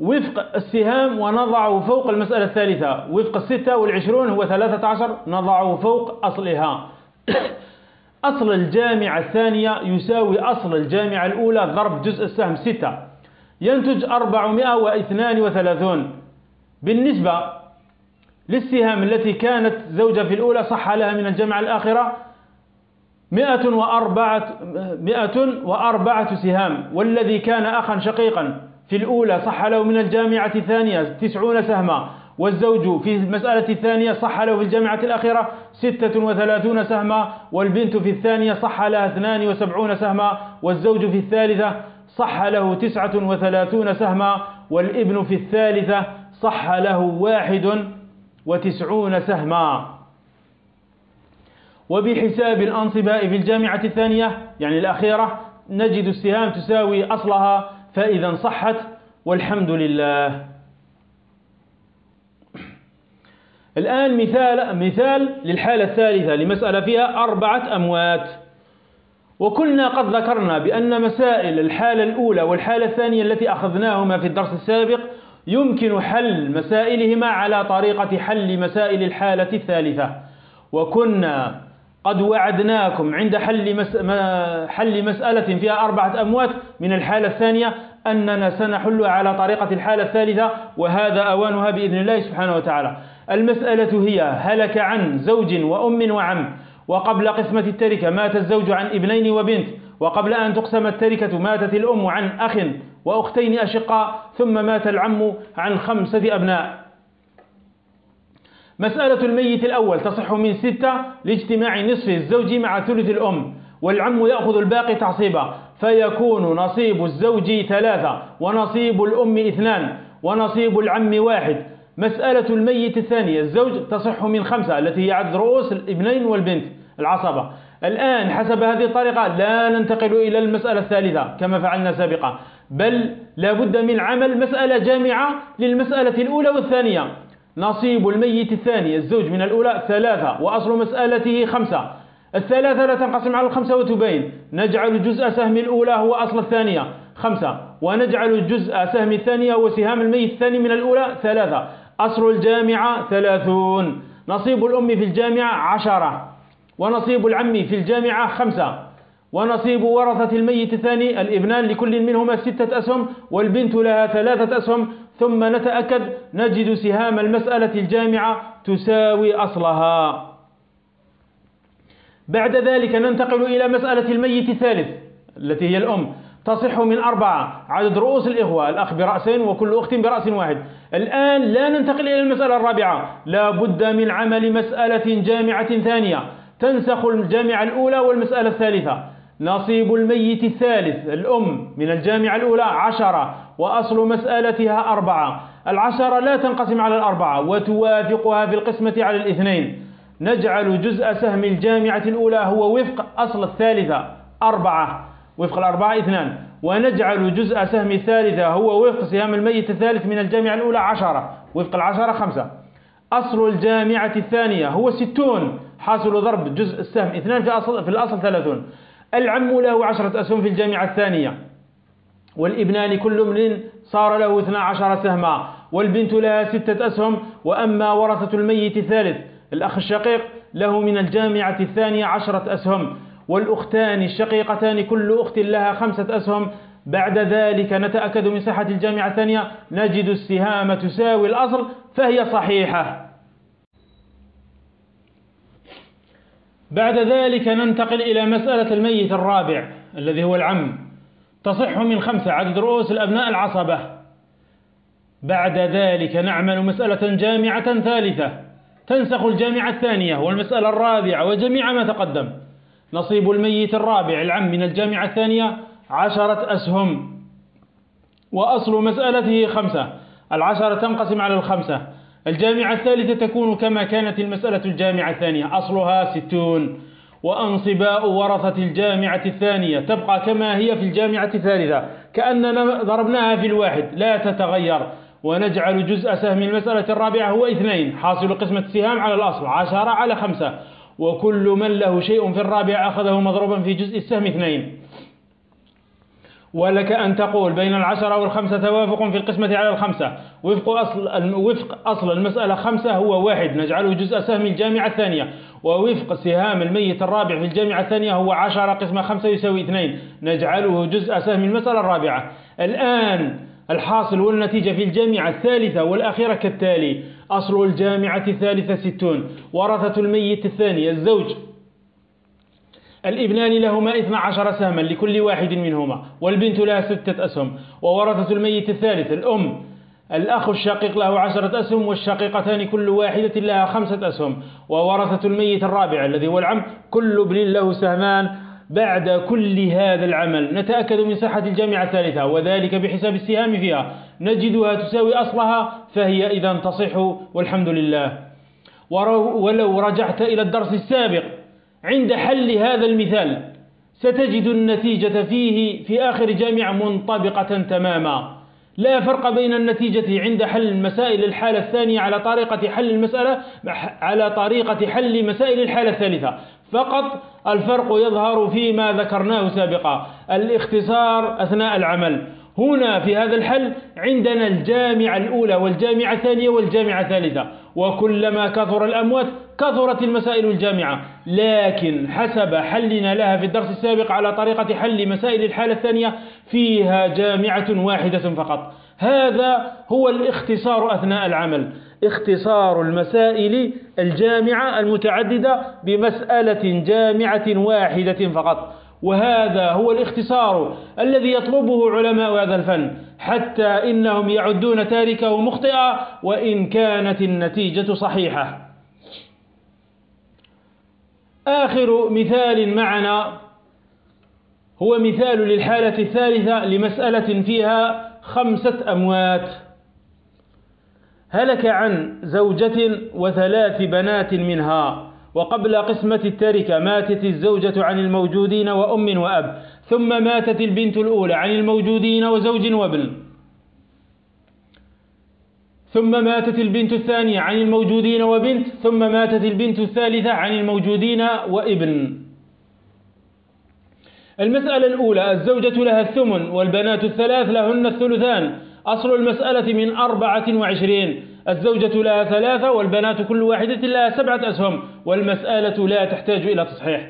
وفق السهام ونضعه فوق المسألة الثالثة. وفق الستة والعشرون هو ثلاثة عشر نضعه فوق أصلها. أصل الجامعة الثانية يساوي أصل الجامعة الأولى ضرب جزء السهم ستة. ينتج أربعمائة واثنان وثلاثون. بالنسبة للسهام التي كانت زوجة في الأولى صح لها من الجامعة الآخرة مئة وأربعة, مئة وأربعة سهام. والذي كان أخا شقيقا في الأولى صح له من الجامعة الثانية تسعون سهما. والزوج في المسألة الثانية صح له في الجامعة الأخيرة ستة وثلاثون سهما. والبنت في الثانية صح لها اثنان وسبعون سهما. والزوج في الثالثة صح له تسعة وثلاثون سهما. والابن في الثالثة صح له واحد وتسعون سهما. وبحساب الأنصباء في الجامعة الثانية يعني الأخيرة نجد السهام تساوي أصلها فإذا صحت والحمد لله. الآن مثال, مثال للحالة الثالثة لمسألة فيها أربعة أموات. وكنا قد ذكرنا بأن مسائل الحالة الأولى والحالة الثانية التي أخذناهما في الدرس السابق يمكن حل مسائلهما على طريقة حل مسائل الحالة الثالثة. وكنا قد وعدناكم عند حل, مس... حل مسألة فيها أربعة أموات. من الحالة الثانية أننا سنحل على طريقة الحالة الثالثة وهذا أوانها بإذن الله سبحانه وتعالى. المسألة هي هلك عن زوج وأم وعم وقبل قسمة التركة مات الزوج عن ابنين وبنت وقبل أن تقسم التركة ماتت الأم عن أخ وأختين أشقاء ثم مات العم عن خمسة أبناء. مسألة الميت الأول تصح من ستة لاجتماع نصف الزوج مع ثلث الأم والعم يأخذ الباقي تعصيبا فيكون نصيب الزوج ثلاثة ونصيب الأم اثنان ونصيب العم واحد. مسألة الميت الثانية الزوج تصح من خمسة التي هي عدد رؤوس الابنين والبنت العصبة. الآن حسب هذه الطريقة لا ننتقل إلى المسألة الثالثة كما فعلنا سابقا. بل لا بد من عمل مسألة جامعة للمسألة الأولى والثانية. نصيب الميت الثاني الزوج من الأولى ثلاثة وأصل مسألته خمسة. الثلاثة لا تنقسم على الخمسة وتبين. نجعل جزء سهم الأولى هو أصل الثانية خمسة. ونجعل جزء سهم الثانية وسهام الميت الثاني من الأولى ثلاثة. أصل الجامعة ثلاثون. نصيب الأم في الجامعة عشرة. ونصيب العم في الجامعة خمسة. ونصيب ورثة الميت الثاني الإبنان لكل منهما ستة أسهم والبنت لها ثلاثة أسهم ثم نتأكد نجد سهام المسألة الجامعة تساوي أصلها. بعد ذلك ننتقل إلى مسألة الميت الثالث التي هي الأم. تصح من أربعة عدد رؤوس الإخوة الأخ برأسين وكل أخت برأس واحد. الآن لا ننتقل إلى المسألة الرابعة. لا بد من عمل مسألة جامعة ثانية. تنسخ الجامعة الأولى والمسألة الثالثة. نصيب الميت الثالث الأم من الجامعة الأولى عشرة وأصل مسألتها أربعة. العشرة لا تنقسم على الأربعة وتوافقها في القسمة على الاثنين. نجعل جزء سهم الجامعة الأولى هو وفق أصل الثالثة أربعة. وفق الأربعة اثنان. ونجعل جزء سهم الثالثة هو وفق سهام الميت الثالث من الجامعة الأولى عشرة وفق العشرة خمسة. أصل الجامعة الثانية هو ستون حاصل ضرب جزء السهم اثنان في, أصل في الأصل ثلاثون. العم له عشرة أسهم في الجامعة الثانية. والإبنان كل من صار له اثنا عشر سهما والبنت لها ستة أسهم وأما ورثة الميت الثالث الأخ الشقيق له من الجامعة الثانية عشرة أسهم والأختان الشقيقتان كل أخت لها خمسة أسهم. بعد ذلك نتأكد من صحة الجامعة الثانية نجد السهام تساوي الأصل فهي صحيحة. بعد ذلك ننتقل إلى مسألة الميت الرابع الذي هو العم. تصح من خمسة عدد رؤوس الأبناء العصبة. بعد ذلك نعمل مسألة جامعة ثالثة. تنسخ الجامعة الثانية والمسألة الرابعة وجميع ما تقدم. نصيب الميت الرابع العم من الجامعة الثانية عشرة أسهم. وأصل مسألته خمسة. العشرة تنقسم على الخمسة. الجامعة الثالثة تكون كما كانت المسألة الجامعة الثانية. أصلها ستون. وأنصباء ورثة الجامعة الثانية. تبقى كما هي في الجامعة الثالثة. كأننا ضربناها في الواحد. لا تتغير. ونجعل جزء سهم المسألة الرابعة هو اثنين. حاصل قسمة السهام على الأصل. عشرة على خمسة. وكل من له شيء في الرابع أخذه مضروبا في جزء السهم اثنين. ولك أن تقول بين العشرة والخمسة توافق في القسمة على الخمسة. وفق أصل, وفق أصل المسألة خمسة هو واحد نجعله جزء سهم الجامعة الثانية. ووفق سهام الميت الرابع في الجامعة الثانية هو عشرة قسمة خمسة يساوي اثنين. نجعله جزء سهم المسألة الرابعة. الآن الحاصل والنتيجة في الجامعة الثالثة والأخيرة كالتالي. أصل الجامعة الثالثة ستون. ورثة الميت الثاني الزوج. الإبنان لهما اثنى عشر سهما لكل واحد منهما والبنت لها ستة أسهم وورثة الميت الثالث الأم. الأخ الشقيق له عشرة أسهم والشقيقتان كل واحدة لها خمسة أسهم. وورثة الميت الرابع الذي هو العم كل ابن له سهمان. بعد كل هذا العمل نتأكد من صحة الجامعة الثالثة وذلك بحساب السهام فيها. نجدها تساوي أصلها فهي إذا تصح والحمد لله. ولو رجعت إلى الدرس السابق عند حل هذا المثال ستجد النتيجة فيه في آخر جامع منطبقة تماما. لا فرق بين النتيجة عند حل مسائل الحالة الثانية على طريقة حل المسألة على طريقة حل مسائل الحالة الثالثة. فقط الفرق يظهر فيما ذكرناه سابقا الاختصار أثناء العمل. هنا في هذا الحل عندنا الجامعة الأولى والجامعة الثانية والجامعة الثالثة. وكلما كثر الأموات كثرت المسائل الجامعة. لكن حسب حلنا لها في الدرس السابق على طريقة حل مسائل الحالة الثانية فيها جامعة واحدة فقط. هذا هو الاختصار أثناء العمل. اختصار المسائل الجامعة المتعددة بمسألة جامعة واحدة فقط. وهذا هو الاختصار الذي يطلبه علماء هذا الفن حتى إنهم يعدون تاركه مخطئا وإن كانت النتيجة صحيحة. آخر مثال معنا هو مثال للحالة الثالثة لمسألة فيها خمسة أموات. هلك عن زوجة وثلاث بنات منها. وقبل قسمة التركة ماتت الزوجة عن الموجودين وأم وأب ثم ماتت البنت الأولى عن الموجودين وزوج وابن. ثم ماتت البنت الثانية عن الموجودين وبنت ثم ماتت البنت الثالثة عن الموجودين وابن. المسألة الأولى الزوجة لها الثمن والبنات الثلاث لهن الثلثان. أصل المسألة من أربعة وعشرين. الزوجة لها ثلاثة والبنات كل واحدة لها سبعة أسهم والمسألة لا تحتاج إلى تصحيح.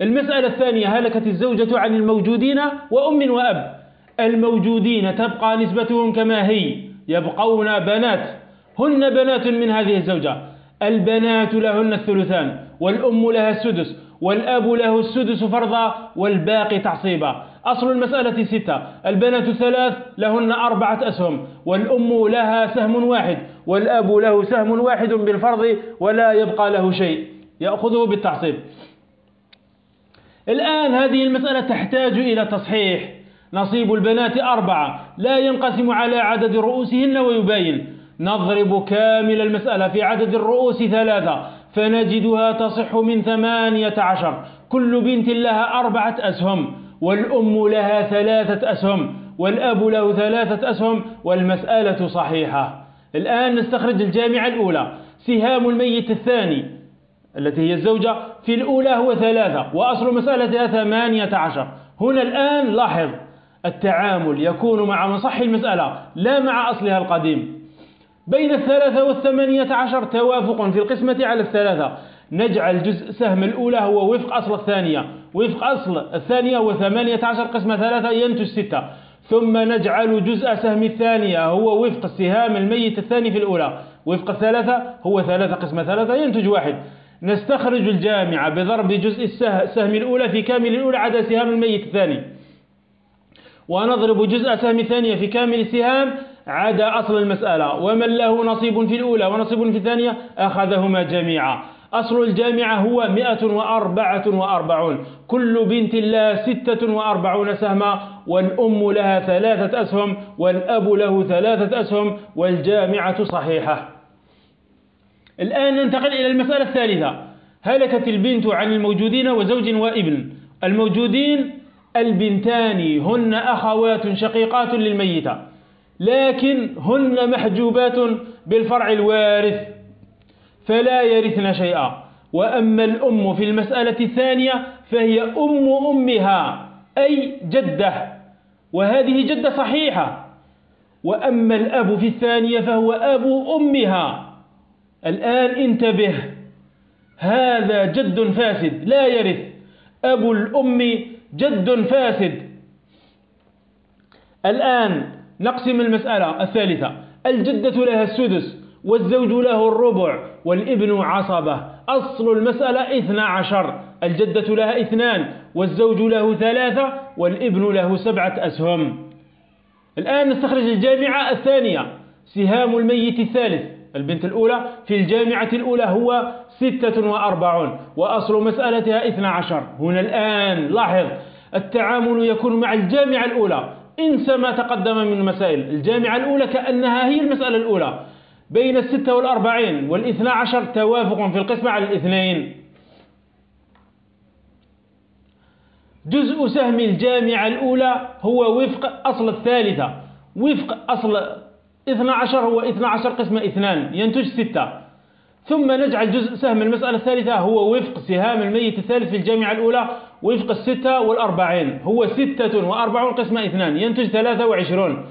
المسألة الثانية هلكت الزوجة عن الموجودين وأم وأب. الموجودين تبقى نسبتهم كما هي يبقون بنات. هن بنات من هذه الزوجة. البنات لهن الثلثان والأم لها السدس والأب له السدس فرضا والباقي تعصيبا. أصل المسألة ستة. البنات ثلاث لهن أربعة أسهم. والأم لها سهم واحد. والأب له سهم واحد بالفرض ولا يبقى له شيء. يأخذه بالتعصيب. الآن هذه المسألة تحتاج إلى تصحيح. نصيب البنات أربعة. لا ينقسم على عدد رؤوسهن ويباين. نضرب كامل المسألة في عدد الرؤوس ثلاثة. فنجدها تصح من ثمانية عشر. كل بنت لها أربعة أسهم. والأم لها ثلاثة أسهم والأب له ثلاثة أسهم والمسألة صحيحة. الآن نستخرج الجامعة الأولى سهام الميت الثاني التي هي الزوجة في الأولى هو ثلاثة وأصل مسألتها ثمانية عشر. هنا الآن لاحظ التعامل يكون مع مصح المسألة لا مع أصلها القديم. بين الثلاثة والثمانية عشر توافق في القسمة على الثلاثة. نجعل جزء سهم الأولى هو وفق أصل الثانية. وفق أصل الثانية هو ثمانية عشر قسمة ثلاثة ينتج ستة. ثم نجعل جزء سهم الثانية هو وفق سهام الميت الثاني في الأولى. وفق الثلاثة هو ثلاثة قسمة ثلاثة ينتج واحد. نستخرج الجامعة بضرب جزء السهم الأولى في كامل الأولى عدا سهام الميت الثاني. ونضرب جزء سهم الثانية في كامل السهام عدا أصل المسألة. ومن له نصيب في الأولى ونصيب في الثانية أخذهما جميعا. أصل الجامعة هو مئة وأربعة وأربعون. كل بنت لها ستة وأربعون سهما والأم لها ثلاثة أسهم والأب له ثلاثة أسهم والجامعة صحيحة. الآن ننتقل إلى المسألة الثالثة. هلكت البنت عن الموجودين وزوج وابن. الموجودين البنتان هن أخوات شقيقات للميتة. لكن هن محجوبات بالفرع الوارث. فلا يرثن شيئا. وأما الأم في المسألة الثانية فهي أم أمها أي جدة. وهذه جدة صحيحة. وأما الأب في الثانية فهو أبو أمها. الآن انتبه. هذا جد فاسد لا يرث. أبو الأم جد فاسد. الآن نقسم المسألة الثالثة. الجدة لها السدس. والزوج له الربع والابن عصبة. أصل المسألة اثنى عشر الجدة لها اثنان والزوج له ثلاثة والابن له سبعة أسهم. الآن نستخرج الجامعة الثانية سهام الميت الثالث. البنت الأولى في الجامعة الأولى هو ستة وأربعون وأصل مسألتها اثنى عشر. هنا الآن لاحظ التعامل يكون مع الجامعة الأولى. انسى ما تقدم من مسائل. الجامعة الأولى كأنها هي المسألة الأولى. بين الستة والأربعين والإثنى عشر توافق في القسمة على الاثنين. جزء سهم الجامعة الأولى هو وفق أصل الثالثة. وفق أصل 12 هو 12 قسمة اثنان ينتج ستة. ثم نجعل جزء سهم المسألة الثالثة هو وفق سهام الميت الثالث في الجامعة الأولى وفق الستة والأربعين. هو ستة وأربعون قسمة اثنان ينتج ثلاثة وعشرون.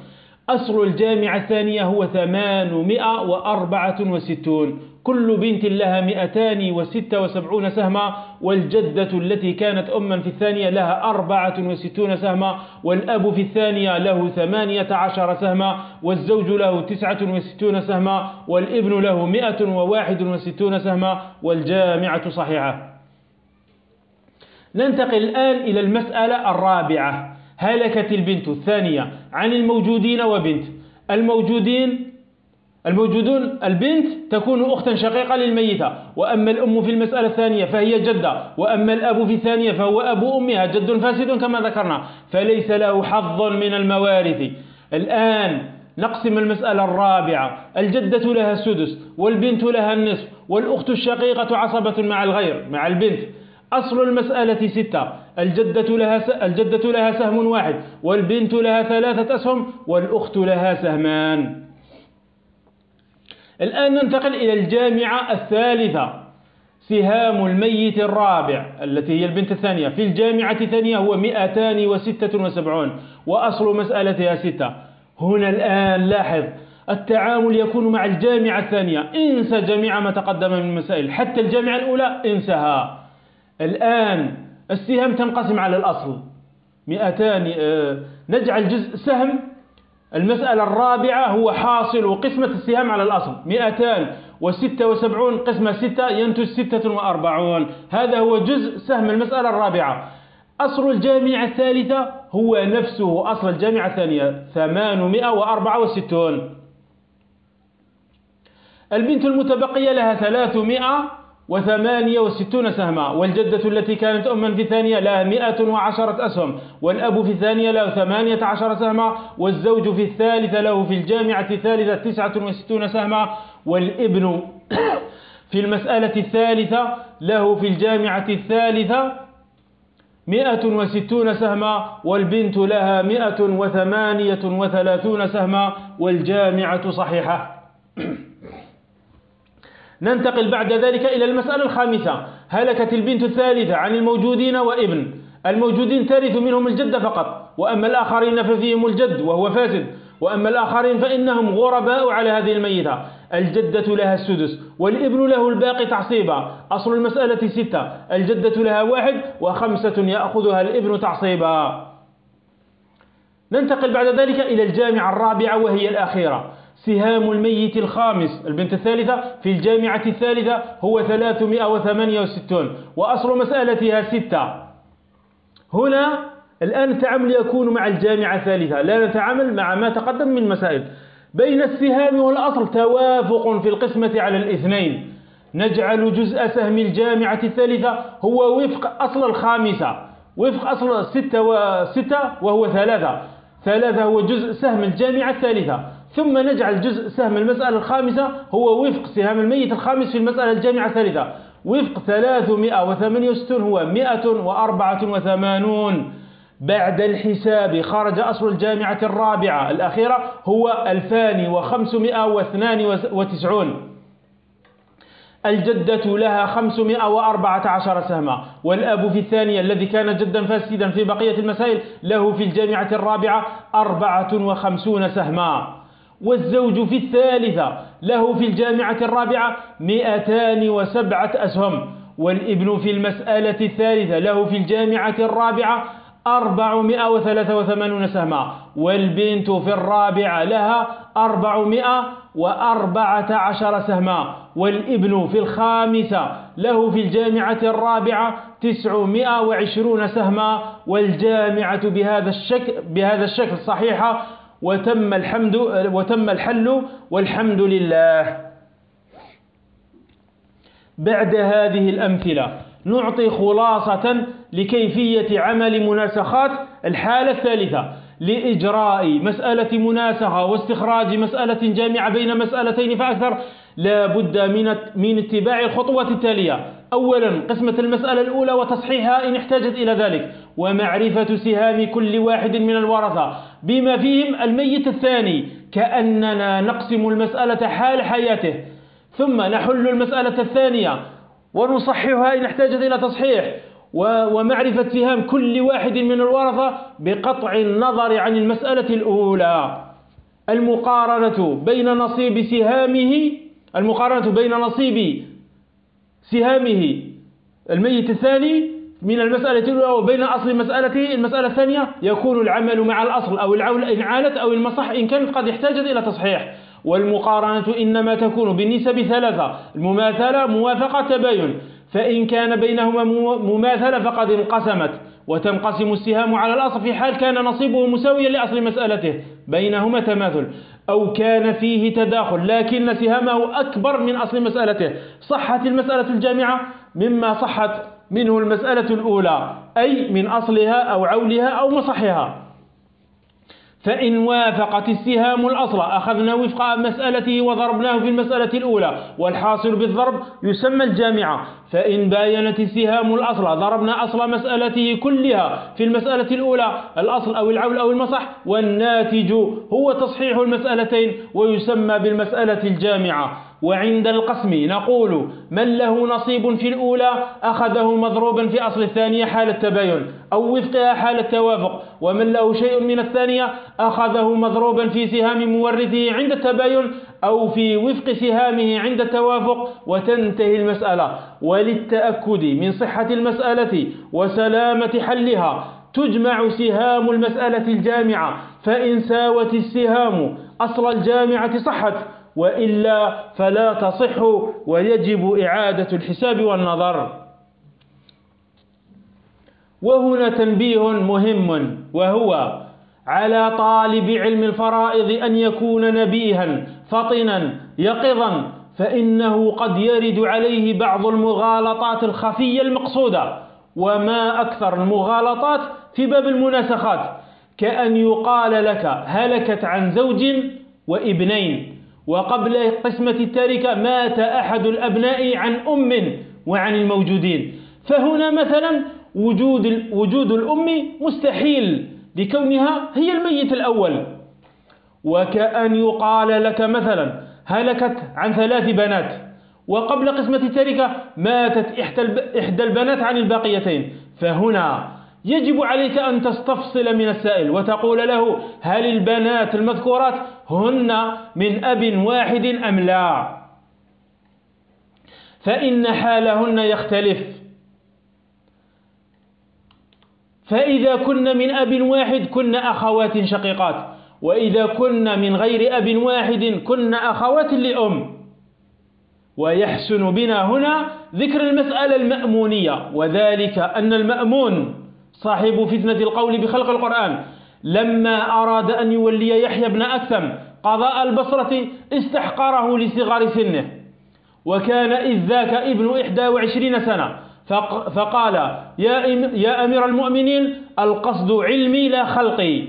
أصل الجامعة الثانية هو ثمانمائة وأربعة وستون. كل بنت لها مئتان وستة وسبعون سهما والجدة التي كانت أما في الثانية لها أربعة وستون سهما والأب في الثانية له ثمانية عشر سهما والزوج له تسعة وستون سهما والابن له مئة وواحد وستون سهما والجامعة صحيحة. ننتقل الآن إلى المسألة الرابعة. هلكت البنت الثانية عن الموجودين وبنت. الموجودين الموجودون البنت تكون أختا شقيقة للميتة وأما الأم في المسألة الثانية فهي جدة وأما الأب في الثانية فهو أبو أمها جد فاسد كما ذكرنا فليس له حظ من الموارث. الآن نقسم المسألة الرابعة الجدة لها السدس والبنت لها النصف والأخت الشقيقة عصبة مع الغير مع البنت. أصل المسألة ستة. الجدة لها, الجدة لها سهم واحد والبنت لها ثلاثة أسهم والأخت لها سهمان. الآن ننتقل إلى الجامعة الثالثة سهام الميت الرابع التي هي البنت الثانية. في الجامعة الثانية هو 276 وأصل مسألتها ستة. هنا الآن لاحظ التعامل يكون مع الجامعة الثانية. انسى جميع ما تقدم من المسائل حتى الجامعة الأولى انسها. الآن السهام تنقسم على الأصل. 200 آه، نجعل جزء سهم. المسألة الرابعة هو حاصل قسمة السهام على الأصل. 276 قسمة 6 ينتج 46 هذا هو جزء سهم المسألة الرابعة. أصل الجامعة الثالثة هو نفسه. أصل الجامعة الثانية 864 البنت المتبقية لها 300 وثمانية وستون سهما والجدة التي كانت أما في الثانية لها مئة وعشرة أسهم والأب في الثانية له ثمانية عشر سهما والزوج في الثالثة له في الجامعة الثالثة تسعة وستون سهما والابن في المسألة الثالثة له في الجامعة الثالثة مئة وستون سهما والبنت لها مئة وثمانية وثلاثون سهما والجامعة صحيحة. ننتقل بعد ذلك إلى المسألة الخامسة. هلكت البنت الثالثة عن الموجودين وابن. الموجودين ترث منهم الجد فقط. وأما الآخرين ففيهم الجد وهو فاسد. وأما الآخرين فإنهم غرباء على هذه الميتة. الجدة لها السدس والابن له الباقي تعصيبا. أصل المسألة ستة. الجدة لها واحد وخمسة يأخذها الابن تعصيبا. ننتقل بعد ذلك إلى الجامعة الرابعة وهي الأخيرة. سهام الميت الخامس. البنت الثالثة في الجامعة الثالثة هو 368 وأصل مسألتها ستة. هنا الآن التعامل يكون مع الجامعة الثالثة. لا نتعامل مع ما تقدم من مسائل. بين السهام والأصل توافق في القسمة على الاثنين. نجعل جزء سهم الجامعة الثالثة هو وفق أصل الخامسة. وفق أصل ستة وستة وهو ثلاثة. ثلاثة هو جزء سهم الجامعة الثالثة. ثم نجعل جزء سهم المسألة الخامسة هو وفق سهام الميت الخامس في المسألة الجامعة الثالثة. وفق 368 هو 184 بعد الحساب خرج أصل الجامعة الرابعة الأخيرة هو 2592 الجدة لها 514 سهما. والأب في الثانية الذي كان جدا فاسدا في بقية المسائل له في الجامعة الرابعة 54 سهما. والزوج في الثالثة له في الجامعة الرابعة 207 أسهم. والإبن في المسألة الثالثة له في الجامعة الرابعة أربعمائة وثلاثة وثمانون سهما. والبنت في الرابعة لها أربعمائة وأربعة عشر سهما. والإبن في الخامسة له في الجامعة الرابعة تسعمائة وعشرون سهما. والجامعة بهذا الشكل, بهذا الشكل صحيحة وتم الحمد وتم الحل والحمد لله. بعد هذه الأمثلة نعطي خلاصة لكيفية عمل مناسخات الحالة الثالثة لإجراء مسألة مناسخة واستخراج مسألة جامعة بين مسألتين فأكثر. لا بد من من اتباع الخطوة التالية. أولا قسمة المسألة الأولى وتصحيحها إن احتاجت إلى ذلك. ومعرفة سهام كل واحد من الورثة. بما فيهم الميت الثاني كأننا نقسم المسألة حال حياته ثم نحل المسألة الثانية ونصححها إن احتاجت إلى تصحيح ومعرفة سهام كل واحد من الورثة بقطع النظر عن المسألة الأولى. المقارنة بين نصيب سهامه المقارنة بين نصيب سهامه الميت الثاني من المسألة الأولى وبين أصل مسألته المسألة الثانية يكون العمل مع الأصل أو العول إن عالت أو المصح إن كانت قد احتاجت إلى تصحيح. والمقارنة إنما تكون بالنسب ثلاثة المماثلة موافقة تباين فإن كان بينهما مماثلة فقد انقسمت. وتنقسم السهام على الأصل في حال كان نصيبه مساويا لأصل مسألته. بينهما تماثل. أو كان فيه تداخل لكن سهامه أكبر من أصل مسألته. صحت المسألة الجامعة مما صحت منه المسألة الأولى أي من أصلها أو عولها أو مصحها. فإن وافقت السهام الأصل أخذنا وفق مسألته وضربناه في المسألة الأولى والحاصل بالضرب يسمى الجامعة. فإن باينت السهام الأصل ضربنا أصل مسألته كلها في المسألة الأولى الأصل أو العول أو المصح والناتج هو تصحيح المسألتين ويسمى بالمسألة الجامعة. وعند القسم نقول من له نصيب في الأولى أخذه مضروبا في أصل الثانية حال التباين أو وفقها حال التوافق ومن له شيء من الثانية أخذه مضروبا في سهام مورثه عند التباين أو في وفق سهامه عند التوافق وتنتهي المسألة. وللتأكد من صحة المسألة وسلامة حلها تجمع سهام المسألة الجامعة فإن ساوت السهام أصل الجامعة صحت وإلا فلا تصح ويجب إعادة الحساب والنظر. وهنا تنبيه مهم وهو على طالب علم الفرائض أن يكون نبيها فطنا يقظا فإنه قد يرد عليه بعض المغالطات الخفية المقصودة. وما أكثر المغالطات في باب المناسخات كأن يقال لك هلكت عن زوج وابنين. وقبل قسمة التركة مات أحد الأبناء عن أم وعن الموجودين. فهنا مثلا وجود وجود الأم مستحيل لكونها هي الميت الأول. وكأن يقال لك مثلا هلكت عن ثلاث بنات وقبل قسمة التركة ماتت إحدى البنات عن الباقيتين. فهنا يجب عليك أن تستفصل من السائل وتقول له هل البنات المذكورات هن من أب واحد أم لا؟ فإن حالهن يختلف. فإذا كن من أب واحد كن أخوات شقيقات وإذا كن من غير أب واحد كن أخوات لأم. ويحسن بنا هنا ذكر المسألة المأمونية وذلك أن المأمون صاحب فتنة القول بخلق القرآن. لما أراد أن يولي يحيى بن أكثم قضاء البصرة استحقره لصغر سنه. وكان إذ ذاك ابن إحدى وعشرين سنة. فقال يا, يا أمير المؤمنين القصد علمي لا خلقي.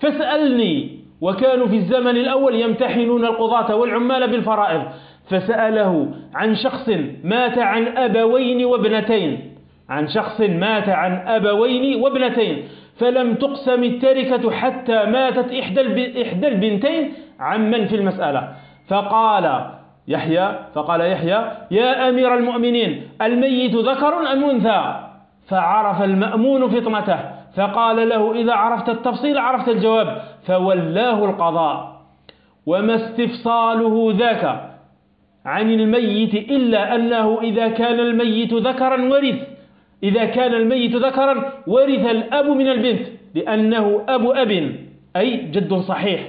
فاسألني وكانوا في الزمن الأول يمتحنون القضاة والعمال بالفرائض. فسأله عن شخص مات عن أبوين وابنتين. عن شخص مات عن أبوين وابنتين فلم تقسم التركة حتى ماتت إحدى البنتين عمن في المسألة. فقال يحيى فقال يحيى يا أمير المؤمنين الميت ذكر أم أنثى؟ فعرف المأمون فطنته فقال له إذا عرفت التفصيل عرفت الجواب فولاه القضاء. وما استفصاله ذاك عن الميت إلا أنه إذا كان الميت ذكرا ورث. إذا كان الميت ذكرا ورث الأب من البنت لأنه أب أب أي جد صحيح.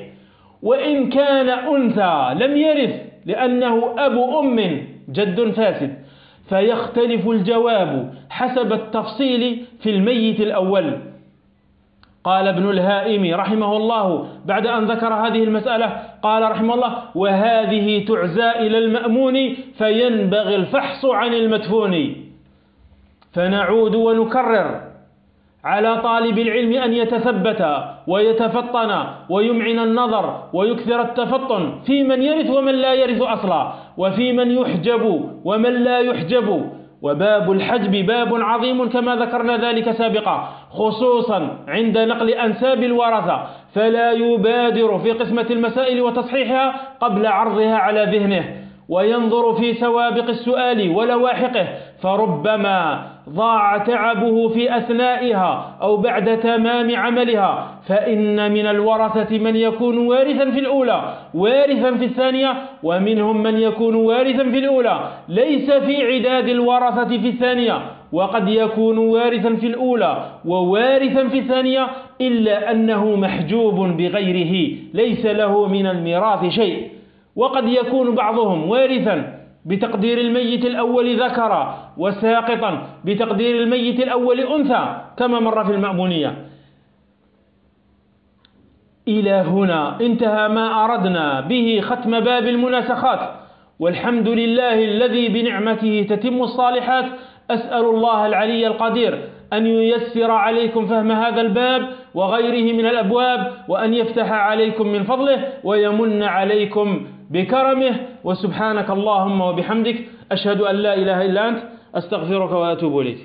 وإن كان أنثى لم يرث لأنه أب أم جد فاسد. فيختلف الجواب حسب التفصيل في الميت الأول. قال ابن الهائم رحمه الله بعد أن ذكر هذه المسألة قال رحمه الله وهذه تعزى إلى المأمون فينبغي الفحص عن المدفون. فنعود ونكرر على طالب العلم أن يتثبت ويتفطن ويمعن النظر ويكثر التفطن في من يرث ومن لا يرث أصلا وفي من يحجب ومن لا يحجب. وباب الحجب باب عظيم كما ذكرنا ذلك سابقا خصوصا عند نقل أنساب الورثة. فلا يبادر في قسمة المسائل وتصحيحها قبل عرضها على ذهنه وينظر في سوابق السؤال ولواحقه. فربما ضاع تعبه في أثنائها أو بعد تمام عملها فإن من الورثة من يكون وارثا في الأولى وارثا في الثانية ومنهم من يكون وارثا في الأولى. ليس في عداد الورثة في الثانية وقد يكون وارثا في الأولى ووارثا في الثانية إلا أنه محجوب بغيره ليس له من الميراث شيء. وقد يكون بعضهم وارثا بتقدير الميت الأول ذكر وساقطا بتقدير الميت الأول أنثى كما مر في المأمونية. إلى هنا انتهى ما أردنا به ختم باب المناسخات. والحمد لله الذي بنعمته تتم الصالحات. أسأل الله العلي القدير أن ييسر عليكم فهم هذا الباب وغيره من الأبواب وأن يفتح عليكم من فضله ويمن عليكم بكرمه وسبحانك اللهم وبحمدك أشهد أن لا إله إلا أنت أستغفرك وأتوب إليك.